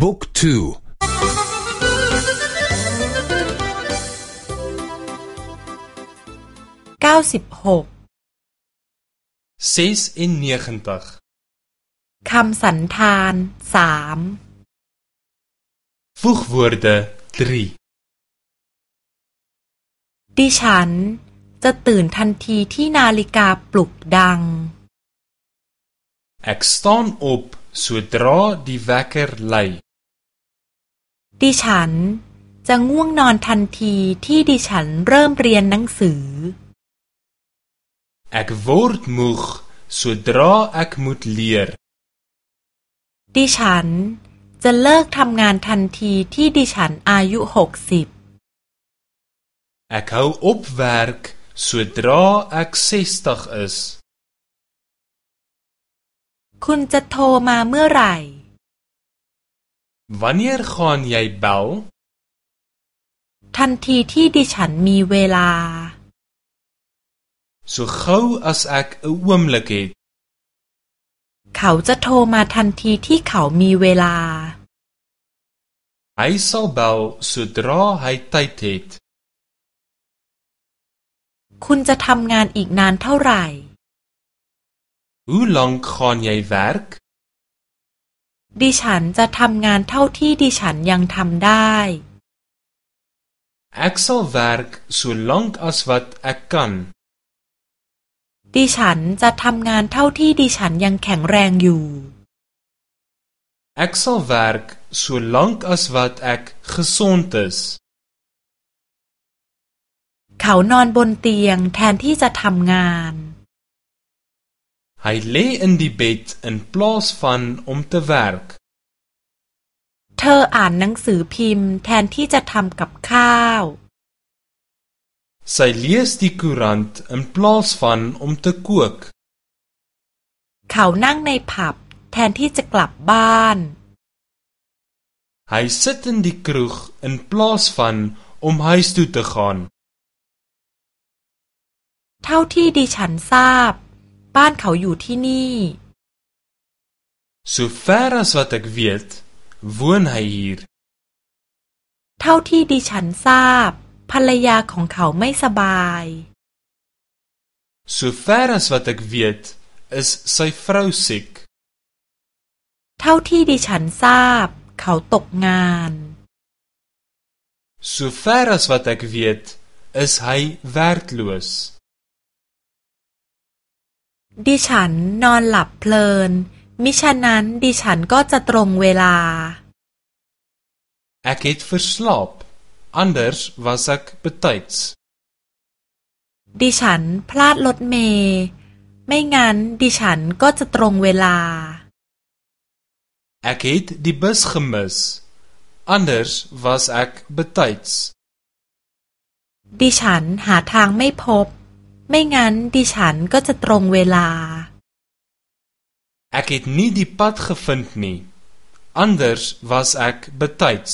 บุ๊กทูเก้าสิบหกคำสันธานสาม voegwoorde 3ดิฉันจะตื่นทันทีที่นาฬิกาปลุกดัง Ek staan op sodra die wekker lui ดิฉันจะง่วงนอนทันทีที่ดิฉันเริ่มเรียนหนังสือ Ek word moeg sodra ek moet leer ดิฉันจะเลิกทำงานทันทีที่ดิฉันอายุหกสิบ Ek hou op werk sodra ek 60 is คุณจะโทรมาเมื่อไหร่ Wanneer gaan jy bel ทันทีที่ดิฉันมีเวลา So gou as ek 'n oomblik het เขาจะโทรมาทันทีที่เขามีเวลา Hy sal bel sodra hy tyd het คุณจะทำงานอีกนานเท่าไหร่ Hoe lank gaan jy werk ดิฉันจะทำงานเท่าที่ดิฉันยังทำได้ Ek sal werk so lank as wat ek kan ดิฉันจะทำงานเท่าที่ดิฉันยังแข็งแรงอยู่ Ek sal werk so lank as wat ek gesond is เขานอนบนเตียงแทนที่จะทำงาน Hy lê in die bed in plaas van om te werk เธออ่านหนังสือพิมพ์แทนที่จะทำกับข้าว Sy lees die koerant in plaas van om te kook เขานั่งในผับแทนที่จะกลับบ้าน Hy sit in die kroeg in plaas van om huis toe te gaan เท่าที่ดิฉันทราบ บ้านเขาอยู่ที่นี่ So ver as wat ek weet woon hy hier เท่าที่ดิฉันทราบ ภรรยาของเขาไม่สบาย So ver as wat ek weet is sy vrou siek เท่าที่ดิฉันทราบ เขาตกงาน So ver as wat ek weet is hy werkloos ดิฉันนอนหลับเพลิน มิฉะนั้นดิฉันก็จะตรงเวลา Ek het verslaap anders was ek betyds ดิฉันพลาดรถเมย์ไม่งั้นดิฉันก็จะตรงเวลา Ek het die bus gemis anders was ek betyds ดิฉันหาทางไม่พบ ไม่งั้นดิฉันก็จะตรงเวลา Ek het nie die pad gevind nie anders was ek betyds